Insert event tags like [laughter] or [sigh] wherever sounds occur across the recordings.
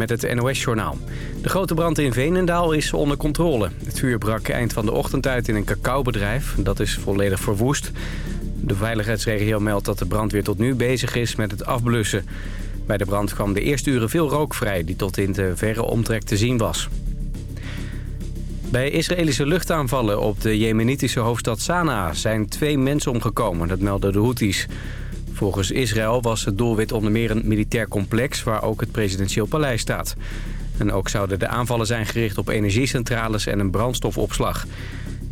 met het NOS-journaal. De grote brand in Veenendaal is onder controle. Het vuur brak eind van de ochtend uit in een cacaobedrijf. Dat is volledig verwoest. De veiligheidsregio meldt dat de brandweer tot nu bezig is met het afblussen. Bij de brand kwam de eerste uren veel rook vrij... die tot in de verre omtrek te zien was. Bij Israëlische luchtaanvallen op de jemenitische hoofdstad Sanaa... zijn twee mensen omgekomen, dat melden de Houthis. Volgens Israël was het doelwit onder meer een militair complex... waar ook het presidentieel paleis staat. En ook zouden de aanvallen zijn gericht op energiecentrales en een brandstofopslag.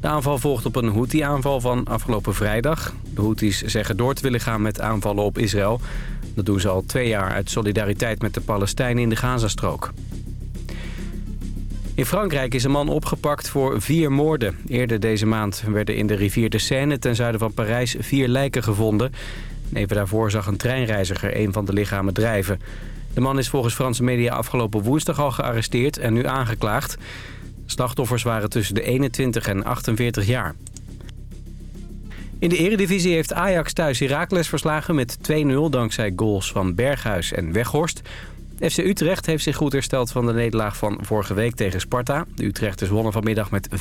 De aanval volgt op een Houthi-aanval van afgelopen vrijdag. De Houthis zeggen door te willen gaan met aanvallen op Israël. Dat doen ze al twee jaar uit solidariteit met de Palestijnen in de Gazastrook. In Frankrijk is een man opgepakt voor vier moorden. Eerder deze maand werden in de rivier de Seine ten zuiden van Parijs vier lijken gevonden. Even daarvoor zag een treinreiziger een van de lichamen drijven. De man is volgens Franse media afgelopen woensdag al gearresteerd en nu aangeklaagd. Slachtoffers waren tussen de 21 en 48 jaar. In de eredivisie heeft Ajax thuis Heracles verslagen met 2-0 dankzij goals van Berghuis en Weghorst. FC Utrecht heeft zich goed hersteld van de nederlaag van vorige week tegen Sparta. De Utrechters wonnen vanmiddag met 4-1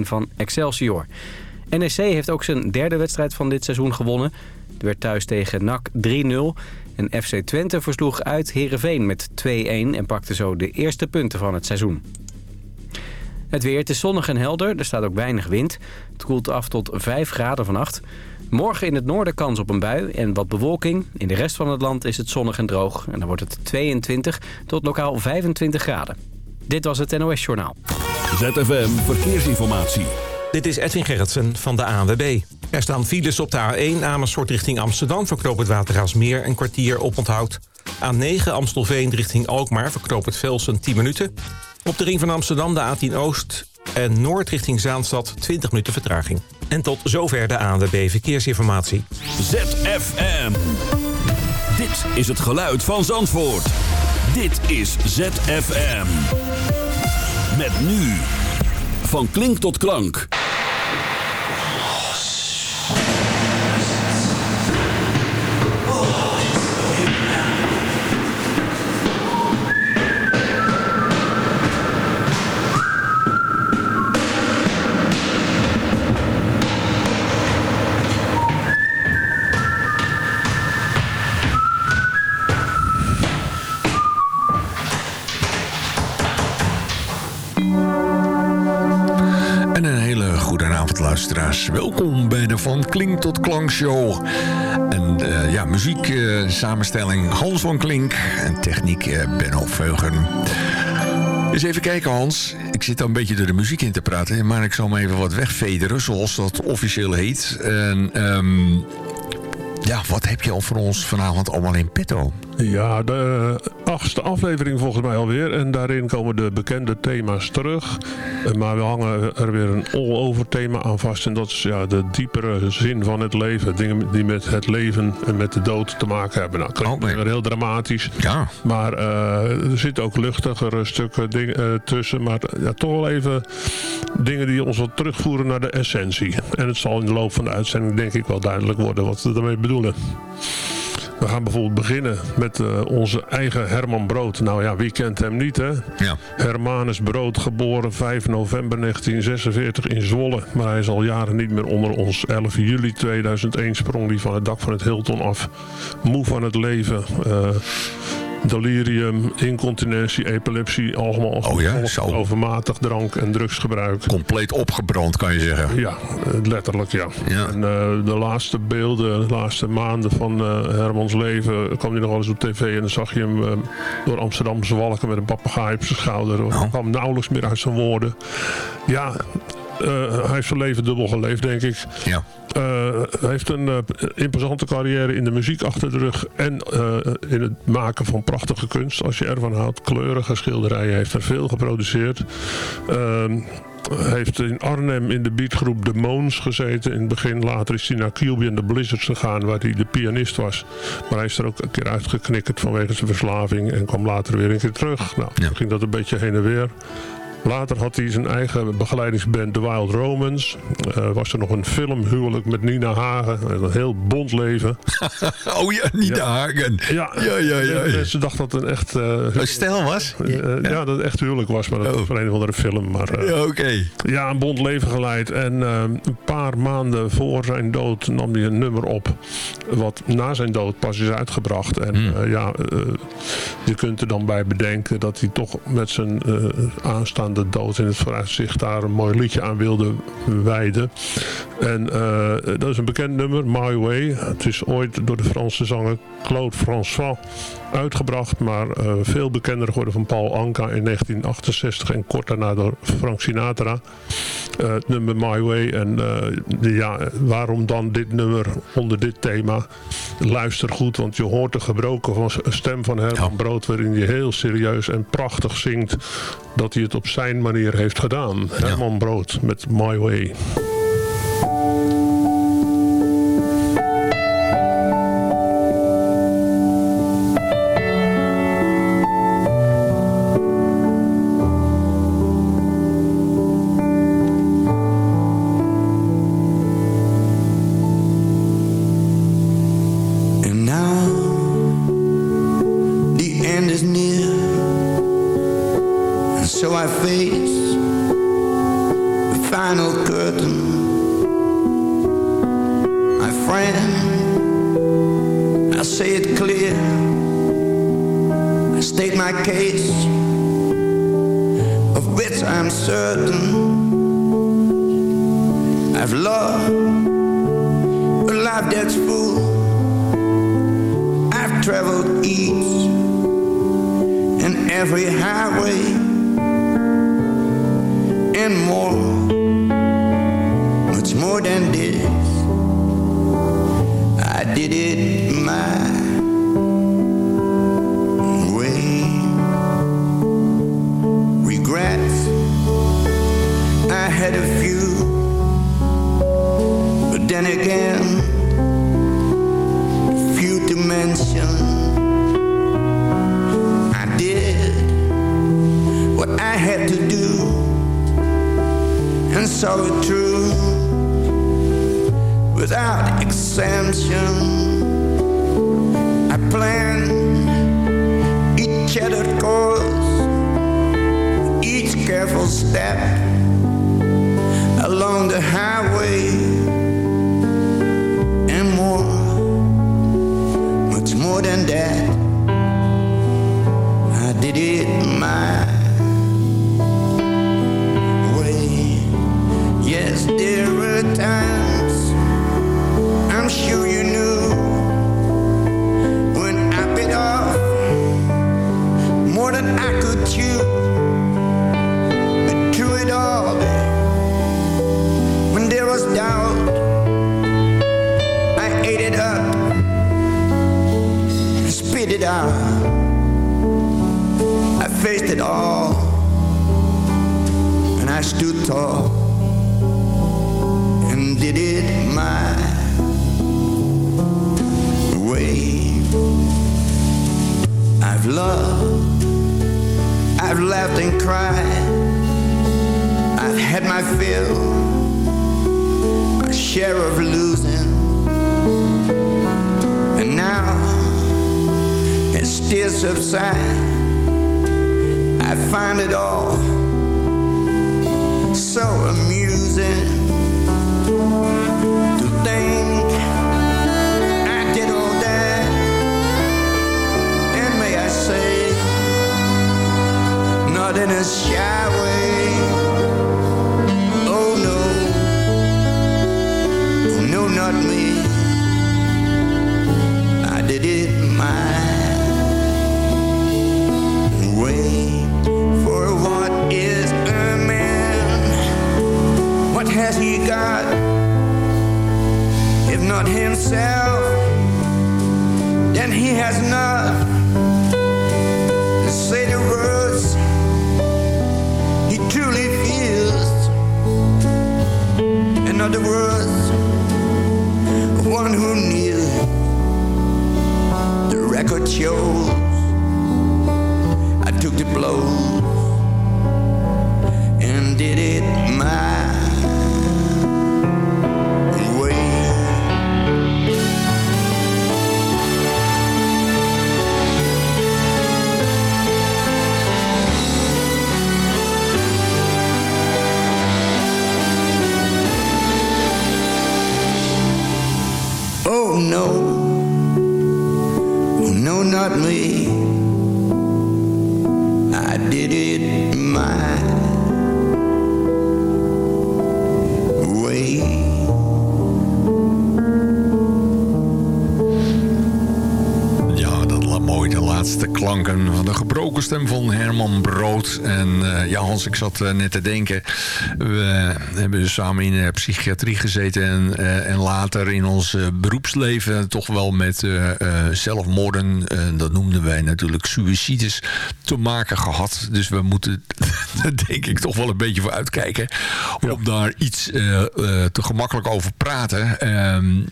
van Excelsior. NEC heeft ook zijn derde wedstrijd van dit seizoen gewonnen. Het werd thuis tegen NAC 3-0. En FC Twente versloeg uit Heerenveen met 2-1 en pakte zo de eerste punten van het seizoen. Het weer, het is zonnig en helder, er staat ook weinig wind. Het koelt af tot 5 graden vannacht. Morgen in het noorden kans op een bui en wat bewolking. In de rest van het land is het zonnig en droog. En dan wordt het 22 tot lokaal 25 graden. Dit was het NOS Journaal. ZFM Verkeersinformatie. Dit is Edwin Gerritsen van de ANWB. Er staan files op de A1 Amersfoort richting Amsterdam... verknoop het Watergaasmeer een kwartier op onthoud. A9 Amstelveen richting Alkmaar verknoop het Velsen 10 minuten. Op de ring van Amsterdam de A10 Oost en Noord richting Zaanstad 20 minuten vertraging. En tot zover de ANWB Verkeersinformatie. ZFM. Dit is het geluid van Zandvoort. Dit is ZFM. Met nu. Van klink tot klank. Welkom bij de Van Klink tot Klank Show. En eh, ja, muziek, eh, samenstelling Hans van Klink. En techniek uh, Benno Veugen. Eens even kijken Hans. Ik zit al een beetje door de muziek in te praten. Maar ik zal me even wat wegvederen, zoals dat officieel heet. En ehm, ja, wat heb je al voor ons vanavond allemaal in petto? Ja, de achtste aflevering volgens mij alweer. En daarin komen de bekende thema's terug. Maar we hangen er weer een all-over thema aan vast. En dat is ja, de diepere zin van het leven. Dingen die met het leven en met de dood te maken hebben. Nou, klinkt Oh, weer heel dramatisch. Ja, Maar eh, er zitten ook luchtigere stukken dingen, eh, tussen. Maar ja, toch wel even dingen die ons wat terugvoeren naar de essentie. En het zal in de loop van de uitzending denk ik wel duidelijk worden wat we daarmee bedoelen. We gaan bijvoorbeeld beginnen met eh, onze eigen Herman Brood. Nou ja, wie kent hem niet hè? ja. Hermanus Brood, geboren 5 november 1946 in Zwolle. Maar hij is al jaren niet meer onder ons. 11 juli 2001 sprong hij van het dak van het Hilton af. Moe van het leven. eh, delirium, incontinentie, epilepsie. Allemaal als Oh ja, zo. overmatig drank- en drugsgebruik. Compleet opgebrand kan je zeggen. Ja, letterlijk ja. Ja. En eh, de laatste beelden, de laatste maanden van eh, Hermans leven... kwam hij nog wel eens op tv en dan zag je hem eh, door Amsterdam zwalken met een papegaai op zijn schouder. Hij kwam nauwelijks meer uit zijn woorden. Ja, hij heeft zijn leven dubbel geleefd, denk ik. Ja. Eh, hij heeft een eh, imposante carrière in de muziek achter de rug en eh, in het maken van prachtige kunst. Als je ervan houdt, kleurige schilderijen. Hij heeft er veel geproduceerd. Ehm, hij heeft in Arnhem in de beatgroep The Moons gezeten in het begin. Later is hij naar QB and the Blizzards gegaan waar hij de pianist was. Maar hij is er ook een keer uitgeknikkerd vanwege zijn verslaving en kwam later weer een keer terug. Nou, Ja. ging dat een beetje heen en weer. Later had hij zijn eigen begeleidingsband The Wild Romans. Uh, was er nog een filmhuwelijk met Nina Hagen. Een heel bond leven. [laughs] oh ja, Nina Hagen. Ja, ja, ja. ja, Ze dacht dat het een echt... Uh, een stijl was? Uh, ja. dat het echt huwelijk was. Maar dat oh. was voor een of andere film. Maar, ja, oké. Ja, een bond leven geleid. En een paar maanden voor zijn dood nam hij een nummer op. Wat na zijn dood pas is uitgebracht. En hmm. ja, je kunt er dan bij bedenken dat hij toch met zijn aanstaande dood in het vooruitzicht daar een mooi liedje aan wilde wijden. En uh, dat is een bekend nummer, My Way. Het is ooit door de Franse zanger Claude François uitgebracht, maar uh, veel bekender geworden van Paul Anka in 1968 en kort daarna door Frank Sinatra. Het nummer My Way en ja, waarom dan dit nummer onder dit thema? Luister goed, want je hoort de gebroken stem van Herman Brood waarin hij heel serieus en prachtig zingt dat hij het op zijn manier heeft gedaan. Herman Brood met My Way. step along the highway. not himself, then he has not to say the words he truly feels. In other words, one who knew The record shows I took the blows and did it my no, no, not me. Klanken van de gebroken stem van Herman Brood. En eh, ja, Hans, ik zat eh, net te denken. We hebben dus samen in de psychiatrie gezeten. En, eh, en later in ons eh, beroepsleven toch wel met eh, eh, zelfmoorden. eh, dat noemden wij natuurlijk suicides te maken gehad. Dus we moeten [laughs] er denk ik toch wel een beetje voor uitkijken. Om daar iets eh, eh, te gemakkelijk over praten. Ehm,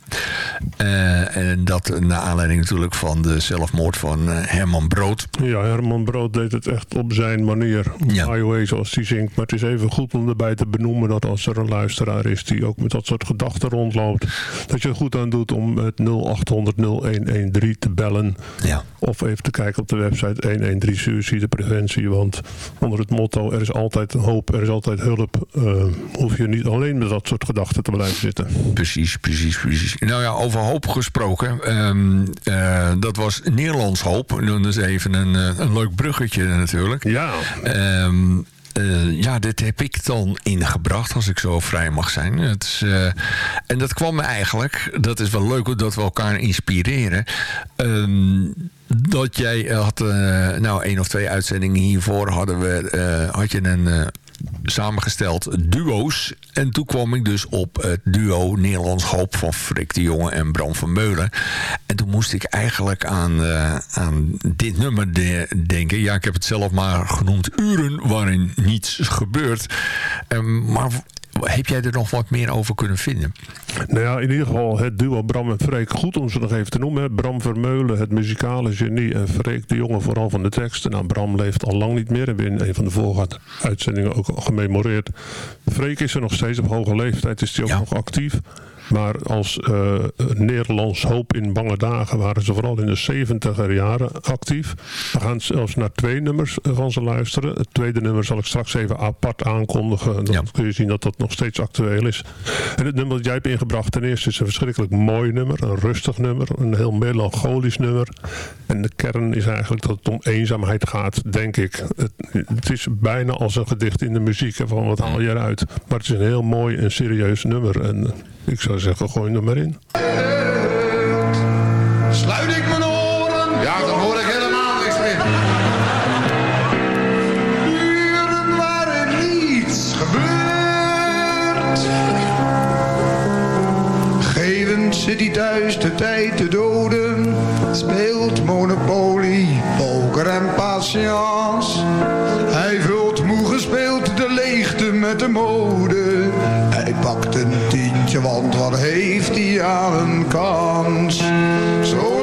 eh, en dat naar aanleiding natuurlijk van de zelfmoord van eh, Herman Brood. Ja, Herman Brood deed het echt op zijn manier. Ja. My way, zoals hij zingt. Maar het is even goed om erbij te benoemen dat als er een luisteraar is die ook met dat soort gedachten rondloopt, dat je er goed aan doet om het 0800 0113 te bellen. Ja. Of even te kijken op de website 113 suicidepreventie. Want onder het motto er is altijd hoop, er is altijd hulp, eh, hoef je niet alleen met dat soort gedachten te blijven zitten. Precies, precies, precies. Nou ja, over hoop gesproken. ehm, eh, dat was Nederlands hoop. Is even een, eh, een leuk bruggetje natuurlijk. Ja, Ehm, eh, ja, dit heb ik dan ingebracht, als ik zo vrij mag zijn. Het is, eh, en dat kwam me eigenlijk, dat is wel leuk dat we elkaar inspireren. Ehm, dat jij had, nou, één of twee uitzendingen hiervoor hadden we, had je een samengesteld duo's. En toen kwam ik dus op het duo Nederlands Hoop van Frik de Jonge en Bram van Meulen. En toen moest ik eigenlijk aan, eh, aan dit nummer de- denken. Ja, ik heb het zelf maar genoemd Uren waarin niets gebeurt. Ehm, maar heb jij er nog wat meer over kunnen vinden? Nou ja, in ieder geval het duo Bram en Freek. Goed om ze nog even te noemen. hè. Bram Vermeulen, het muzikale genie. En Freek de jongen vooral van de teksten. Nou, Bram leeft al lang niet meer. Hebben we in een van de vorige uitzendingen ook gememoreerd. Freek is er nog steeds op hoge leeftijd. Is hij ook Ja. nog actief. Maar als eh, Nederlands hoop in bange dagen waren ze vooral in de 70er jaren actief. We gaan zelfs naar twee nummers van ze luisteren. Het tweede nummer zal ik straks even apart aankondigen. Dan Ja. kun je zien dat dat nog steeds actueel is. En het nummer dat jij hebt ingebracht, ten eerste is een verschrikkelijk mooi nummer. Een rustig nummer. Een heel melancholisch nummer. En de kern is eigenlijk dat het om eenzaamheid gaat, denk ik. Het, het is bijna als een gedicht in de muziek. Van wat haal je eruit? Maar het is een heel mooi en serieus nummer. En ik zou zeggen, gooi hem er maar in. Sluit ik mijn oren? Ja, dan hoor ik helemaal niks meer. Uren waarin niets gebeurt. Geven ze die thuis de tijd te doden. Speelt Monopoly, poker en patience. De mode. Hij pakt een tientje, want wat heeft hij aan een kans? Zolang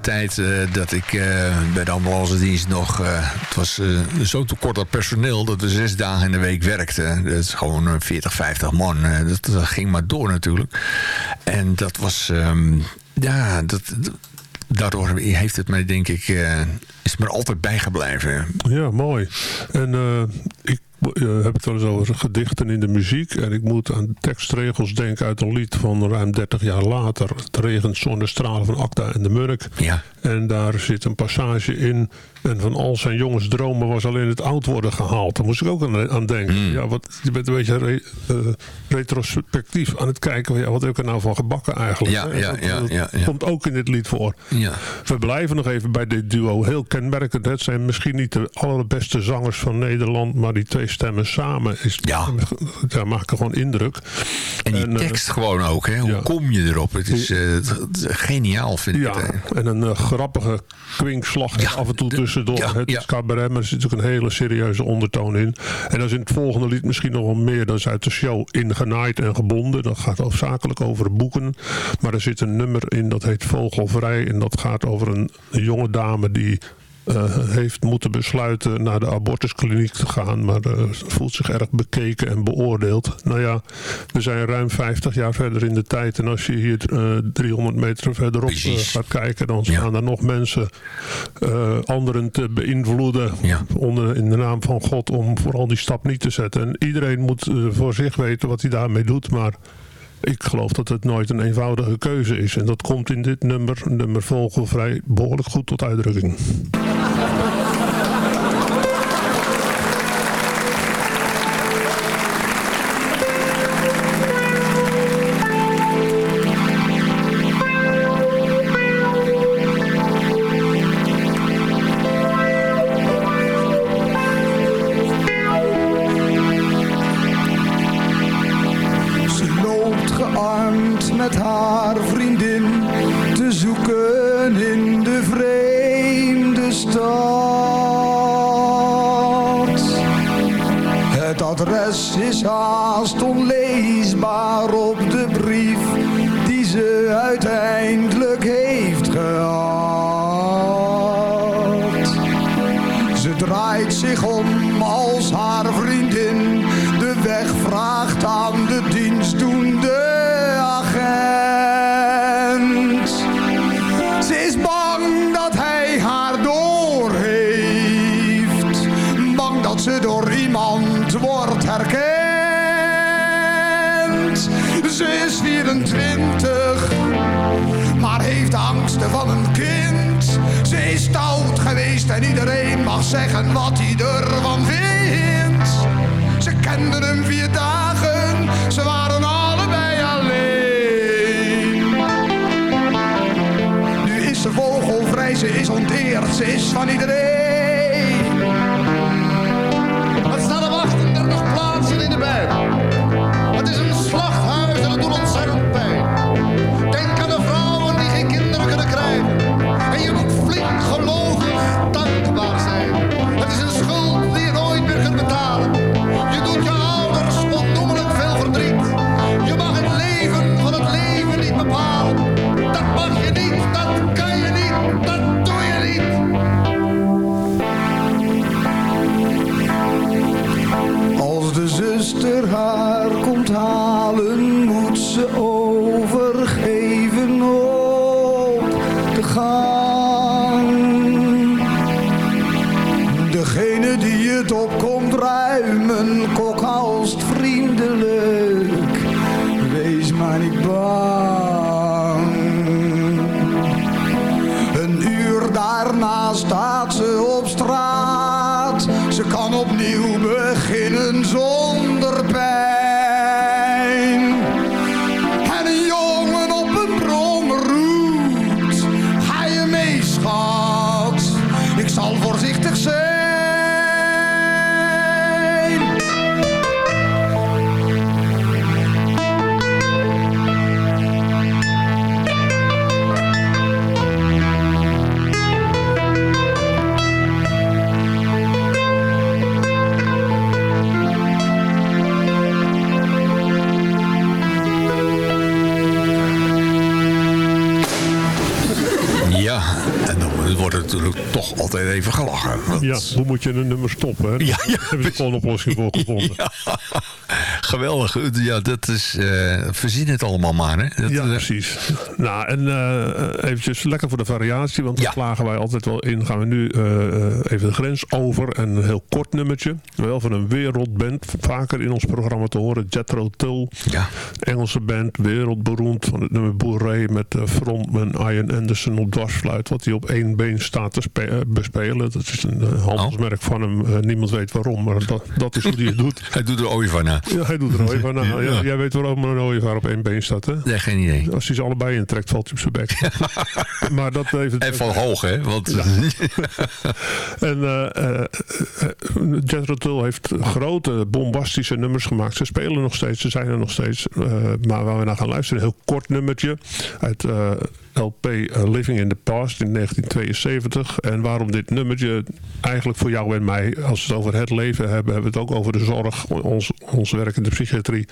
tijd eh, dat ik eh, bij de ambulance dienst nog... eh, het was zo tekort aan personeel dat we zes dagen in de week werkten. Dat is gewoon eh, 40, 50 man. Dat, dat ging maar door natuurlijk. En dat was... ehm, ja, dat, dat- daardoor heeft het mij denk ik... is me altijd bijgebleven. Ja, mooi. En ik eh, heb het wel eens over gedichten in de muziek. En ik moet aan tekstregels denken uit een lied van ruim 30 jaar later. Het regent zonnestralen van Acta en de Murk. Ja, En daar zit een passage in. En van al zijn jongens dromen was alleen het oud worden gehaald. Daar moest ik ook aan, aan denken. Hmm. Ja, wat, je bent een beetje re- eh, retrospectief aan het kijken. Ja, wat heb ik er nou van gebakken eigenlijk? Ja, ja, dat, ja, ja, komt ook in dit lied voor. ja. We blijven nog even bij dit duo. Heel kenmerkend. Het zijn misschien niet de allerbeste zangers van Nederland. Maar die twee stemmen samen is, Ja. ja, maken gewoon indruk. En die En, eh, tekst gewoon ook, hè? Hoe kom je erop? Het is, eh, geniaal, vind ik Ja, en een grappige kwinkslag af en toe de- tussendoor. ja, het ja. cabaret, maar er zit ook een hele serieuze ondertoon in. En dat is in het volgende lied misschien nog wel meer. Dat is uit de show Ingenaaid en Gebonden. Dat gaat hoofdzakelijk over boeken. Maar er zit een nummer in dat heet Vogelvrij. En dat gaat over een jonge dame die... eh, heeft moeten besluiten naar de abortuskliniek te gaan, maar eh, voelt zich erg bekeken en beoordeeld. Nou ja, we zijn ruim 50 jaar verder in de tijd en als je hier eh, 300 meter verderop eh, gaat kijken, dan Ja. staan er nog mensen eh, anderen te beïnvloeden Ja. onder, in de naam van God om vooral die stap niet te zetten. En iedereen moet eh, voor zich weten wat hij daarmee doet, maar ik geloof dat het nooit een eenvoudige keuze is. En dat komt in dit nummer, nummer Vogelvrij, behoorlijk goed tot uitdrukking. Toch altijd even gelachen. want- Ja, hoe moet je een nummer stoppen? Hè? Ja, ja, Daar heb je gewoon een oplossing voor [laughs] gevonden. Ja, geweldig. Ja, dat is... eh verzin het allemaal maar, hè. Dat, Ja, eh, precies. Nou, en eh eventjes lekker voor de variatie, want Ja. daar slagen wij altijd wel in. Gaan we nu even de grens over en een heel kort nummertje. Wel van een wereldband, vaker in ons programma te horen. Jethro Tull, ja. Engelse band, wereldberoemd van het nummer Boeré met frontman Ian Anderson op dwarsfluit. Wat hij op één been staat te spe- bespelen. Dat is een handelsmerk van hem. Niemand weet waarom, maar dat, dat is hoe hij het doet. [laughs] Hij doet er ooievaar na. Ja, hij doet ooievaar na. Ja, Ja. jij weet waarom een ooievaar op één been staat, hè? Nee, geen idee. Als hij ze allebei intrekt, valt hij op zijn bek. [laughs] maar dat even... En van hoog, hè. Want, [laughs] En eh, eh, eh, Jethro Tull heeft grote, bombastische nummers gemaakt. Ze spelen nog steeds, ze zijn er nog steeds. Eh, maar waar we naar gaan luisteren, een heel kort nummertje uit eh, LP eh, Living in the Past in 1972. En waarom dit nummertje eigenlijk voor jou en mij, als we het over het leven hebben, hebben we het ook over de zorg, ons, ons werk in de psychiatrie.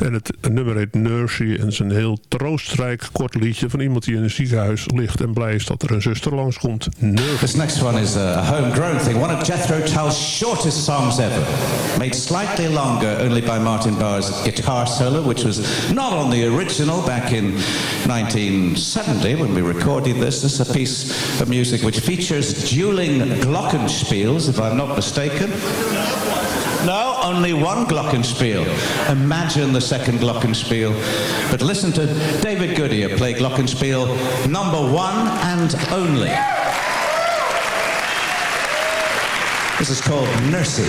En het nummer heet Nursie en is een heel troostrijk kort liedje van iemand die in een ziekenhuis ligt en blij is dat er een zuster langskomt. Nursie. This next one is a homegrown thing, one of Jethro Tull's shortest songs ever. Made slightly longer only by Martin Barr's guitar solo, which was not on the original back in 1970 when we recorded this. This is a piece of music which features dueling glockenspiels, if I'm not mistaken. No, only one glockenspiel. Imagine the second glockenspiel. But listen to David Goodyear play glockenspiel number one and only. This is called Nursey.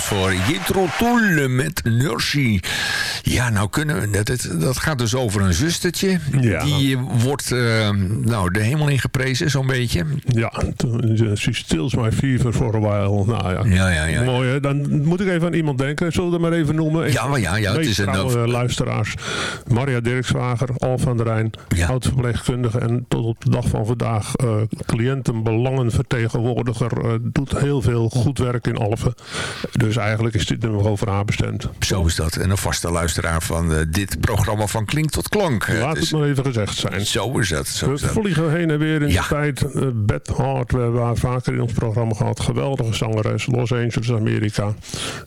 Voor Jethro Tull met Nursie. Ja, nou kunnen we... Dat, dat, gaat dus over een zustertje. Ja. Die wordt eh, nou, de hemel ingeprezen, zo'n beetje. Ja, she stills my fever for a while. Nou ja, Ja, ja, ja. mooi hè. Dan moet ik even aan iemand denken. Zullen we dat maar even noemen? Ik- Ja, maar ja, ja, het is een- trouwe luisteraars. Maria Dirkswager, Al van der Rijn, Ja. oud-verpleegkundige en tot op de dag van vandaag eh cliëntenbelangenvertegenwoordiger. eh, doet heel veel goed werk in Alphen. Dus eigenlijk is dit nummer over haar bestemd. Zo is dat. En een vaste luisteraar van eh, dit programma van Klink tot Klank. Laat dus- het maar even gezegd zijn. Zo is dat. Zo We is dat. vliegen heen en weer in Ja. de tijd. Uh, Beth Hart, we hebben haar vaker in ons programma gehad. Geweldige zangeres, Los Angeles, Amerika.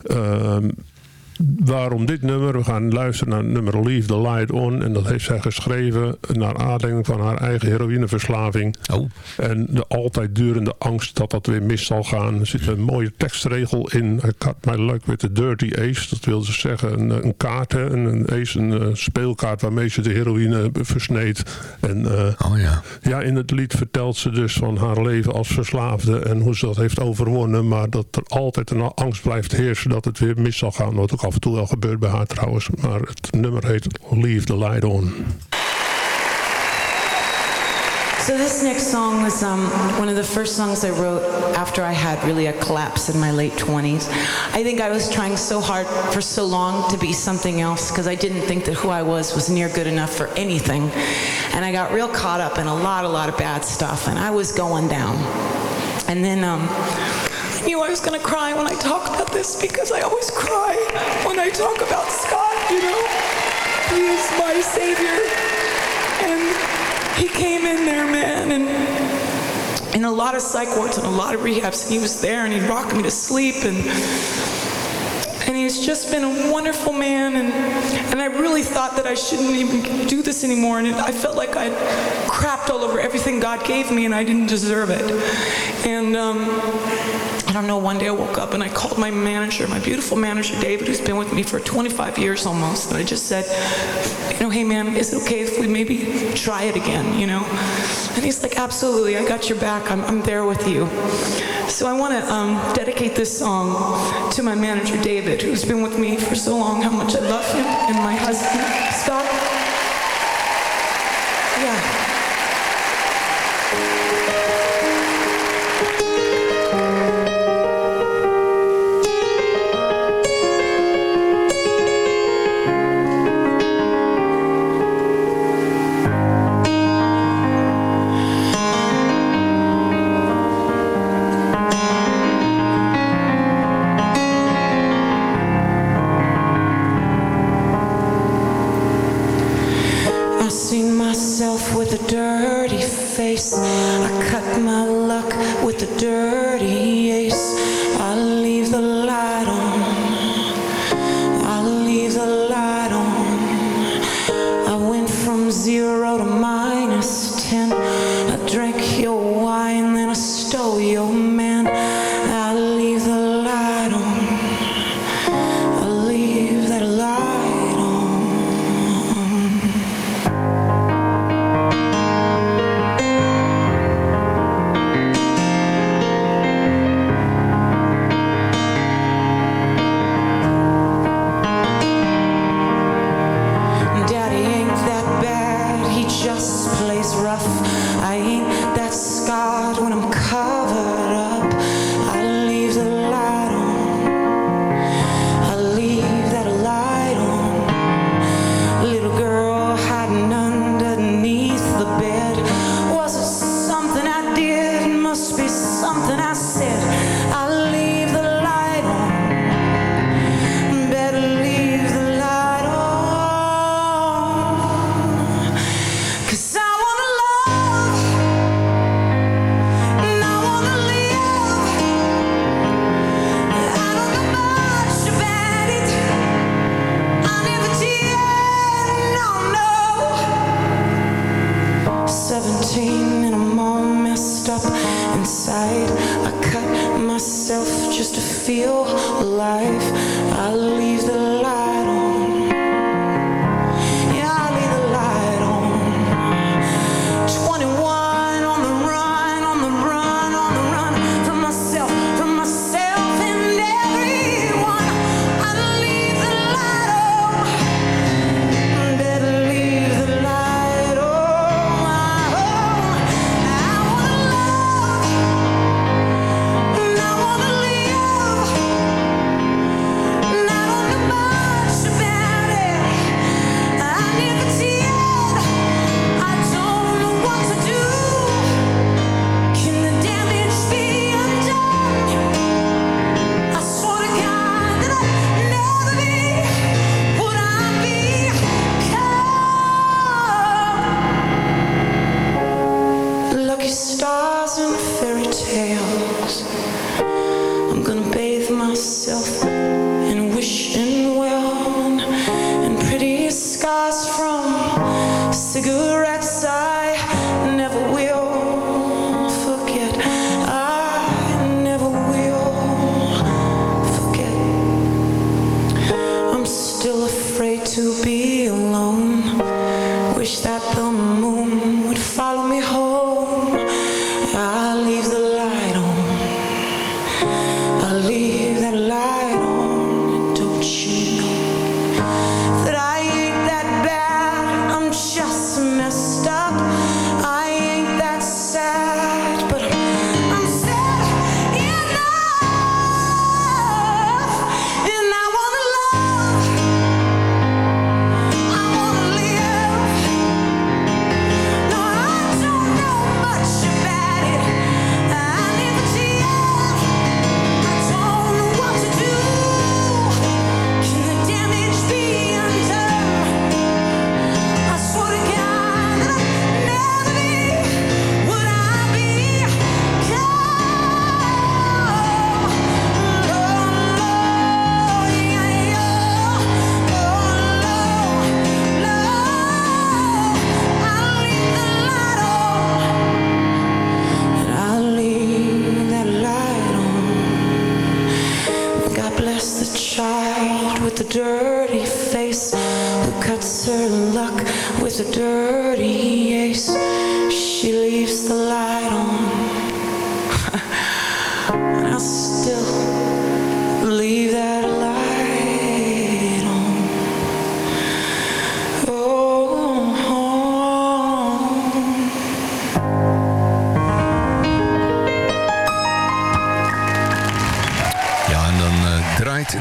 Ehm, waarom dit nummer? We gaan luisteren naar het nummer Leave the Light On. En dat heeft zij geschreven naar aanleiding van haar eigen heroïneverslaving. Oh, En de altijd durende angst dat dat weer mis zal gaan. Er zit een mooie tekstregel in. I cut my luck with the dirty ace. Dat wil dus zeggen een, een kaart. Een, een ace, een eh, speelkaart waarmee ze de heroïne versneed. En eh, oh ja. ja, in het lied vertelt ze dus van haar leven als verslaafde en hoe ze dat heeft overwonnen. Maar dat er altijd een angst blijft heersen dat het weer mis zal gaan. Wat ook af en toe wel gebeurt bij haar trouwens. Maar het nummer heet Leave the Light On. So this next song was um, one of the first songs I wrote after I had really a collapse in my late 20s. I think I was trying so hard for so long to be something else because I didn't think that who I was was near good enough for anything. And I got real caught up in a lot, a lot of bad stuff and I was going down. And then um, knew I was going to cry when I talk about this because I always cry when I talk about Scott, you know. He is my savior. And he came in there, man, and in a lot of psych wards and a lot of rehabs, and he was there, and he'd rock me to sleep, and and he's just been a wonderful man, and and I really thought that I shouldn't even do this anymore, and it, I felt like I'd crapped all over everything God gave me, and I didn't deserve it, and. Um, I don't know, one day I woke up and I called my manager, my beautiful manager, David, who's been with me for 25 years almost. And I just said, you know, hey man, is it okay if we maybe try it again, you know? And he's like, absolutely, I got your back. I'm, I'm there with you. So I want to um, dedicate this song to my manager, David, who's been with me for so long, how much I love him, and my husband, Scott.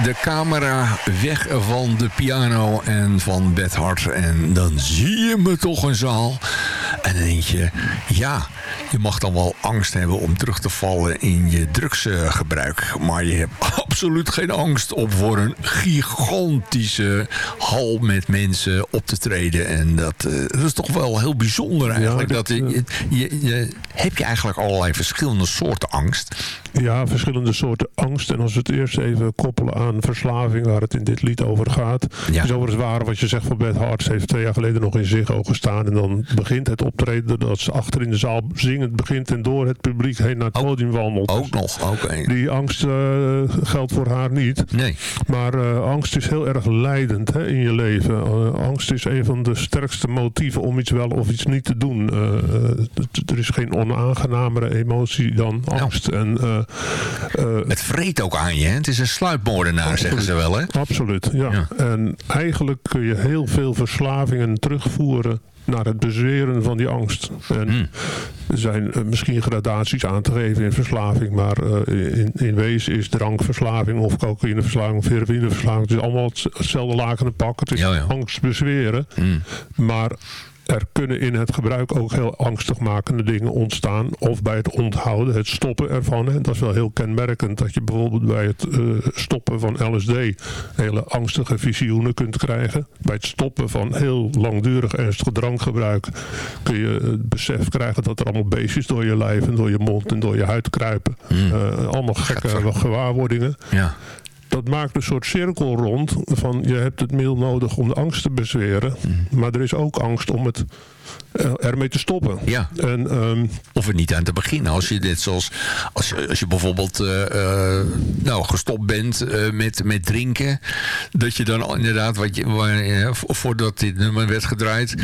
De camera weg van de piano en van Beth Hart. En dan zie je me toch een zaal. En dan denk je, ja, je mag dan wel angst hebben om terug te vallen in je drugsgebruik. Maar je hebt absoluut geen angst om voor een gigantische hal met mensen op te treden. En dat, eh, dat is toch wel heel bijzonder eigenlijk. dat, dat, je, je, je- heb je eigenlijk allerlei verschillende soorten angst. Ja, verschillende soorten angst. En als we het eerst even koppelen aan verslaving, waar het in dit lied over gaat. Ja. is overigens waar wat je zegt van Beth Hart. Ze heeft twee jaar geleden nog in Ziggo gestaan. En dan begint het optreden dat ze achter in de zaal zingend begint en door het publiek heen naar het podium wandelt. Ook nog, oké. Die angst eh, geldt voor haar niet. Nee. Maar eh, angst is heel erg leidend hè, in je leven. Eh, angst is een van de sterkste motieven om iets wel of iets niet te doen. Eh, er is geen onaangenamere emotie dan angst. En, eh, eh, Het vreet ook aan je, hè? Het is een sluipmoordenaar, zeggen ze wel, hè? Absoluut, ja. Ja. En eigenlijk kun je heel veel verslavingen terugvoeren naar het bezweren van die angst. En Hmm. er zijn eh, misschien gradaties aan te geven in verslaving, maar eh, in, in wezen is drankverslaving of cocaïneverslaving of heroïneverslaving, het is allemaal het- hetzelfde lakende pak. Het is Ja, ja. angst bezweren, Hmm. maar er kunnen in het gebruik ook heel angstig makende dingen ontstaan. Of bij het onthouden, het stoppen ervan. En dat is wel heel kenmerkend dat je bijvoorbeeld bij het eh, stoppen van LSD hele angstige visioenen kunt krijgen. Bij het stoppen van heel langdurig ernstig drankgebruik kun je het besef krijgen dat er allemaal beestjes door je lijf en door je mond en door je huid kruipen. Eh, allemaal gekke gewaarwordingen Ja. Dat maakt een soort cirkel rond van je hebt het middel nodig om de angst te bezweren. Maar er is ook angst om het eh, ermee te stoppen. Ja. En ehm, Of er niet aan te beginnen. Als je dit zoals als je, als je bijvoorbeeld eh, eh, nou, gestopt bent met, met drinken. Dat je dan inderdaad, wat je, waar, vo- voordat dit nummer werd gedraaid,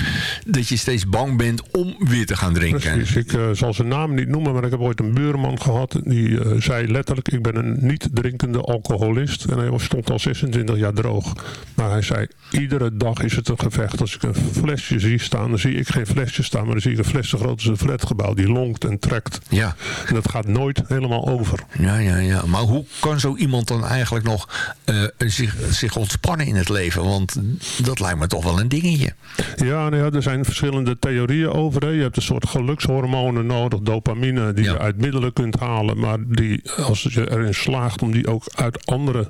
dat je steeds bang bent om weer te gaan drinken. precies, ik zal zijn naam niet noemen, maar ik heb ooit een buurman gehad. Die zei letterlijk, ik ben een niet drinkende alcoholist. En hij stond al 26 jaar droog. Maar hij zei, iedere dag is het een gevecht. Als ik een flesje zie staan, dan zie ik geen flesje staan. Maar dan zie ik een fles zo groot als een flatgebouw. Die lonkt en trekt. Ja. En dat gaat nooit helemaal over. Ja, ja, ja. Maar hoe kan zo iemand dan eigenlijk nog eh, zich, zich ontspannen in het leven? Want dat lijkt me toch wel een dingetje. Ja, nou ja, er zijn verschillende theorieën over. Hè. Je hebt een soort gelukshormonen nodig, dopamine, die Ja. je uit middelen kunt halen. Maar die, als je erin slaagt om die ook uit andere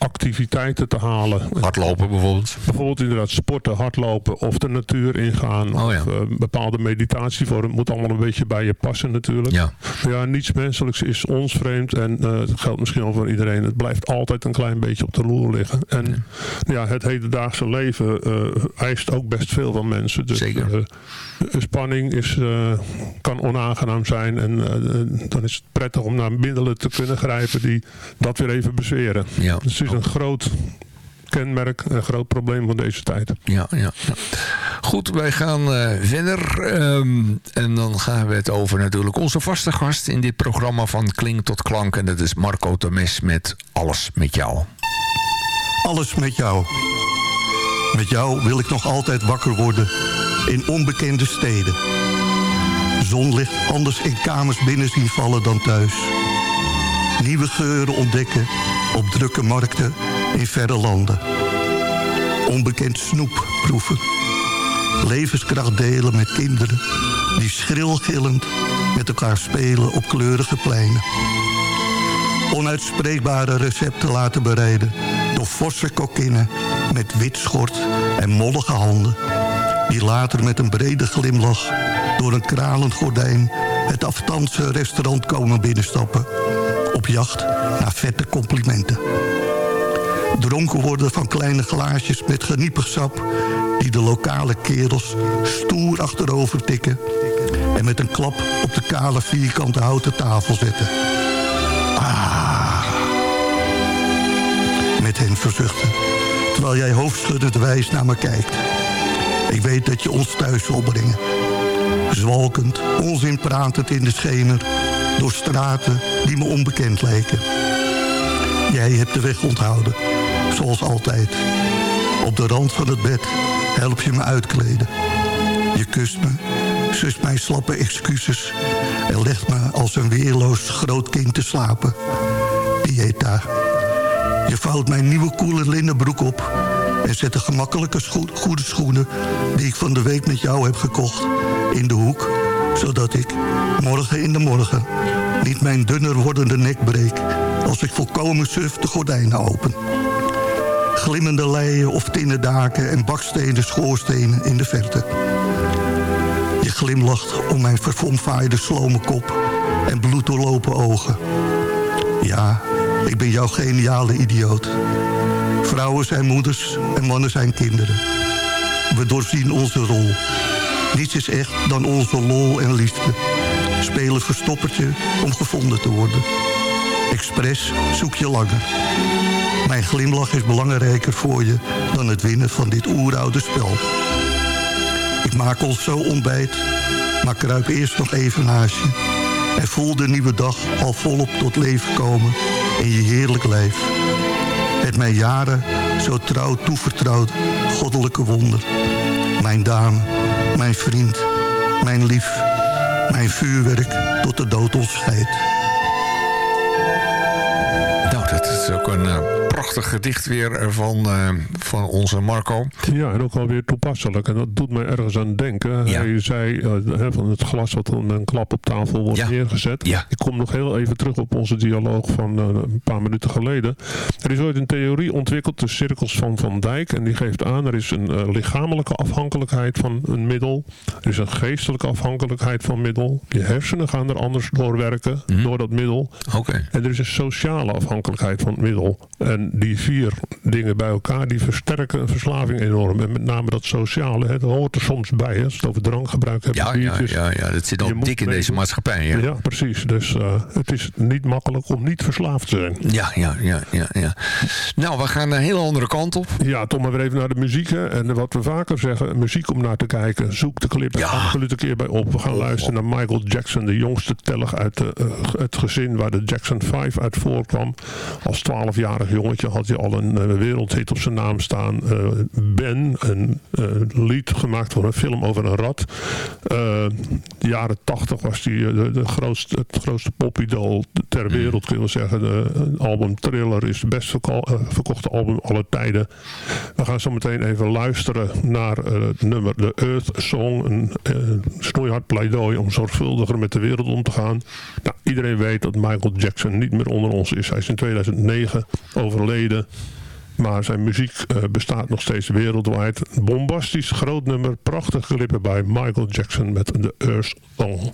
activiteiten te halen. Hardlopen bijvoorbeeld. Bijvoorbeeld inderdaad sporten, hardlopen of de natuur ingaan. Oh ja. Of eh, bepaalde meditatievorm. Moet allemaal een beetje bij je passen natuurlijk. Ja. Ja, niets menselijks is ons vreemd. En eh, het geldt misschien wel voor iedereen. Het blijft altijd een klein beetje op de loer liggen. En ja, het hedendaagse leven eh, eist ook best veel van mensen. Dus, Zeker. eh, spanning is, eh, kan onaangenaam zijn. En eh, dan is het prettig om naar middelen te kunnen grijpen die dat weer even bezweren. Ja. Dus is een groot kenmerk, een groot probleem van deze tijd. Ja, ja. ja. Goed, wij gaan uh, verder. Um, en dan gaan we het over natuurlijk onze vaste gast in dit programma van Klink tot Klank. En dat is Marco Temes met Alles met jou. Alles met jou. Met jou wil ik nog altijd wakker worden in onbekende steden. Zonlicht anders in kamers binnen zien vallen dan thuis. Nieuwe geuren ontdekken op drukke markten in verre landen. Onbekend snoep proeven. Levenskracht delen met kinderen die schrilgillend met elkaar spelen op kleurige pleinen. Onuitspreekbare recepten laten bereiden door forse kokinnen met wit schort en mollige handen. Die later met een brede glimlach door een kralend gordijn het afstandse restaurant komen binnenstappen. Op jacht naar vette complimenten. Dronken worden van kleine glaasjes met geniepig sap... die de lokale kerels stoer achterover tikken... en met een klap op de kale vierkante houten tafel zetten. Ah. Met hen verzuchten, terwijl jij hoofdschuddend wijs naar me kijkt. Ik weet dat je ons thuis wil brengen. Zwalkend, onzin pratend in de schemer... door straten die me onbekend lijken. Jij hebt de weg onthouden, zoals altijd. Op de rand van het bed help je me uitkleden. Je kust me, zust mijn slappe excuses... en legt me als een weerloos groot kind te slapen. Dieta. Je vouwt mijn nieuwe koele linnenbroek op... en zet de gemakkelijke goede schoenen... die ik van de week met jou heb gekocht, in de hoek... zodat ik, morgen in de morgen, niet mijn dunner wordende nek breek... als ik volkomen suf de gordijnen open. Glimmende leien of tinnen daken en bakstenen schoorstenen in de verte. Je glimlacht om mijn verfomfaaide slome kop en bloeddoorlopen ogen. Ja, ik ben jouw geniale idioot. Vrouwen zijn moeders en mannen zijn kinderen. We doorzien onze rol. Niets is echt dan onze lol en liefde. Spelen verstoppertje om gevonden te worden. Expres zoek je langer. Mijn glimlach is belangrijker voor je dan het winnen van dit oeroude spel. Ik maak ons zo ontbijt, maar kruip eerst nog even naast je. En voel de nieuwe dag al volop tot leven komen in je heerlijk lijf. Het mij jaren zo trouw toevertrouwd goddelijke wonder. Mijn dame, mijn vriend, mijn lief, mijn vuurwerk tot de dood ons scheidt. Nou, dat is ook een uh, prachtig gedicht weer van, uh, van onze Marco. Ja, en ook alweer toepasselijk. En dat doet mij ergens aan denken. Ja. Hij zei uh, van het glas wat met een klap op tafel wordt Ja. neergezet. Ja. Ik kom nog heel even terug op onze dialoog van een paar minuten geleden. Er is ooit een theorie ontwikkeld, de cirkels van Van Dijk. En die geeft aan, er is een lichamelijke afhankelijkheid van een middel. Er is een geestelijke afhankelijkheid van middel. Je hersenen gaan er anders door werken, Mhm. door dat middel. Oké. En er is een sociale afhankelijkheid van het middel. En die vier dingen bij elkaar, die versterken een verslaving enorm. En met name dat sociale, hè, dat hoort er soms bij. Hè. Als het over drankgebruik hebben. Ja, ja, biertjes. ja, ja, dat zit al dik in weten- deze maatschappij. Ja. Ja, precies. Dus uh, het is niet makkelijk om niet verslaafd te zijn. Ja, ja, ja, ja, ja. Nou, we gaan een hele andere kant op. Ja, toch maar weer even naar de muziek. Hè. En wat we vaker zeggen, muziek om naar te kijken. Zoek de clip er Ja. absoluut een keer bij op. We gaan luisteren naar Michael Jackson, de jongste teller uit de, uh, het gezin waar de Jackson 5 uit voorkwam. Als 12-jarig jongetje had hij al een uh, wereldhit op zijn naam staan. Uh, ben, een lied gemaakt voor een film over een rat. de jaren 80 was hij de, de grootste, het grootste popidool ter wereld, kunnen we zeggen. De, album Thriller is het best verkochte album aller tijden. We gaan zo meteen even luisteren naar het nummer The Earth Song. Een snoeihard pleidooi om zorgvuldiger met de wereld om te gaan. Nou, iedereen weet dat Michael Jackson niet meer onder ons is. Hij is in 2009 overleden. Maar zijn muziek uh, bestaat nog steeds wereldwijd. Bombastisch groot nummer, prachtige klippen bij Michael Jackson met The Earth Song.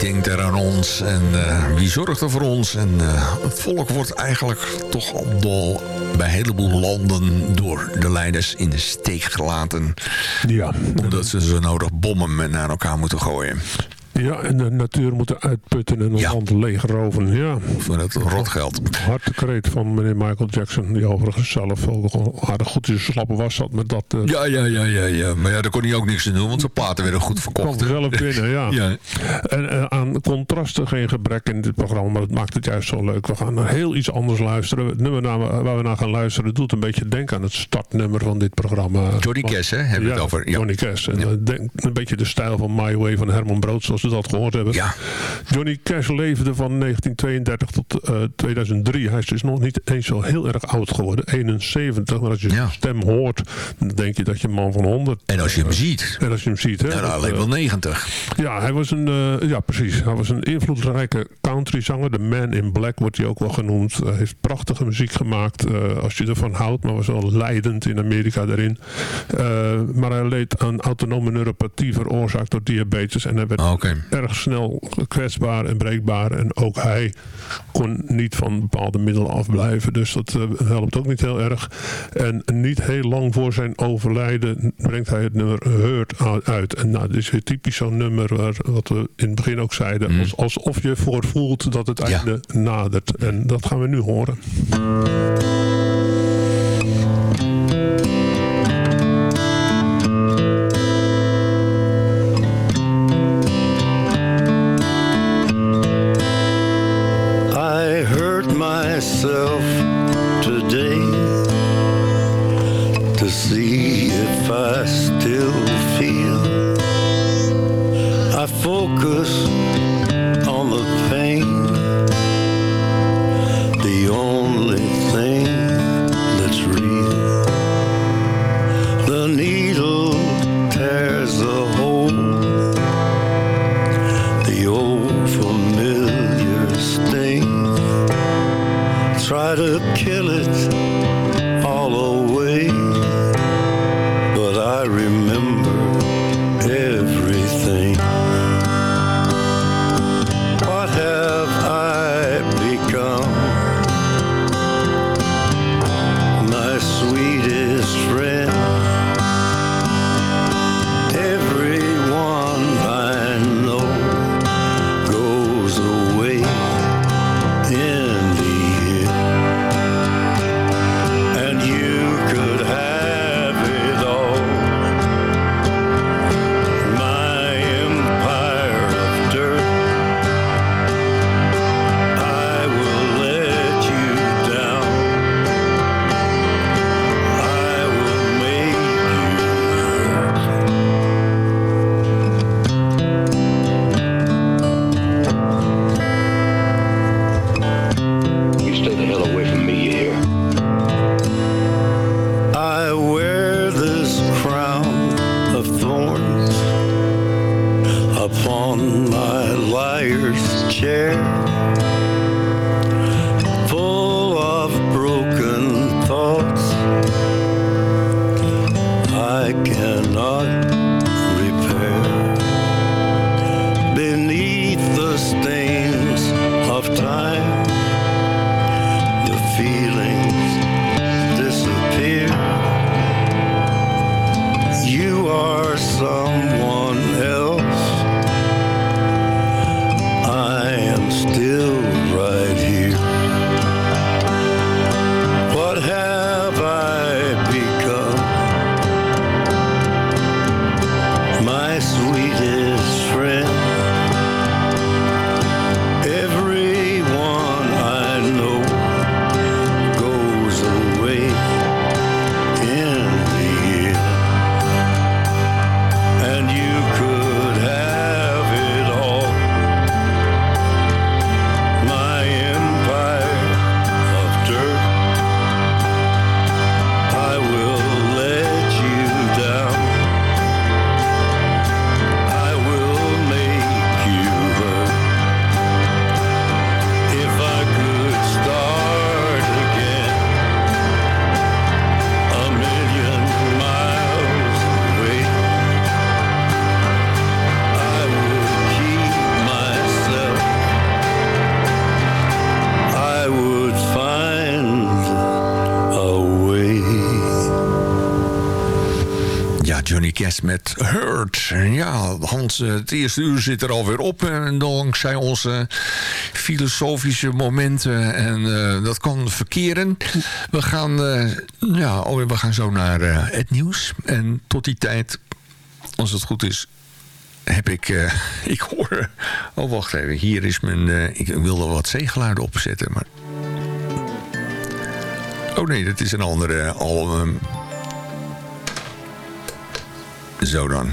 Denkt er aan ons en uh, wie zorgt er voor ons? En uh, het volk wordt eigenlijk toch al bij een heleboel landen door de leiders in de steek gelaten. Ja. Omdat ze zo nodig bommen naar elkaar moeten gooien. Ja, en de natuur moeten uitputten en ons Ja. land leegroven. Ja. Voor het rotgeld. Hartekreet van meneer Michael Jackson, die overigens zelf al aardig goed in zijn slappe was zat met dat... eh, Ja, ja, ja, ja, ja. Maar ja, daar kon hij ook niks aan doen, want zijn platen werden goed verkocht. kwam zelf binnen, ja. [laughs] Ja. En eh, aan contrasten geen gebrek in dit programma, maar dat maakt het juist zo leuk. We gaan naar heel iets anders luisteren. Het nummer waar we naar gaan luisteren doet een beetje denken aan het startnummer van dit programma. Johnny Cash, hè, hebben we het over. Ja. Johnny Cash. En, eh, denk, een beetje de stijl van My Way van Herman Brood, zoals we dat gehoord hebben. Ja. Johnny Cash leefde van 1932 tot eh, 2003. Hij is dus nog niet eens zo heel erg oud geworden. 71. Maar als je Ja. zijn stem hoort, dan denk je dat je een man van 100 En als je hem ziet, en als je hem ziet, hè, nou, dat, alleen eh, wel 90. ja, hij was een, eh, ja, precies. Hij was een invloedrijke countryzanger. De Man in Black wordt hij ook wel genoemd. Hij heeft prachtige muziek gemaakt, eh, als je ervan houdt. Maar was wel leidend in Amerika daarin. Eh, maar hij leed aan autonome neuropathie veroorzaakt door diabetes. En hij werd. Erg snel kwetsbaar en breekbaar. En ook hij kon niet van bepaalde middelen afblijven. Dus dat eh, helpt ook niet heel erg. En niet heel lang voor zijn overlijden brengt hij het nummer Hurt uit. En nou, dit is weer typisch zo'n nummer waar, wat we in het begin ook zeiden. Als, alsof je voor voelt dat het Ja. einde nadert. En dat gaan we nu horen. Myself today to see if I still feel. I focus Hans, het eerste uur zit er alweer op. En dankzij onze filosofische momenten. En dat kan verkeren. We gaan, ja, oh, we gaan zo naar het nieuws. En tot die tijd, als het goed is, heb ik... [laughs] ik hoor... Oh, wacht even. Hier is mijn... ik wilde wat zeegeluiden opzetten, maar... Oh nee, dat is een andere album. Zo dan.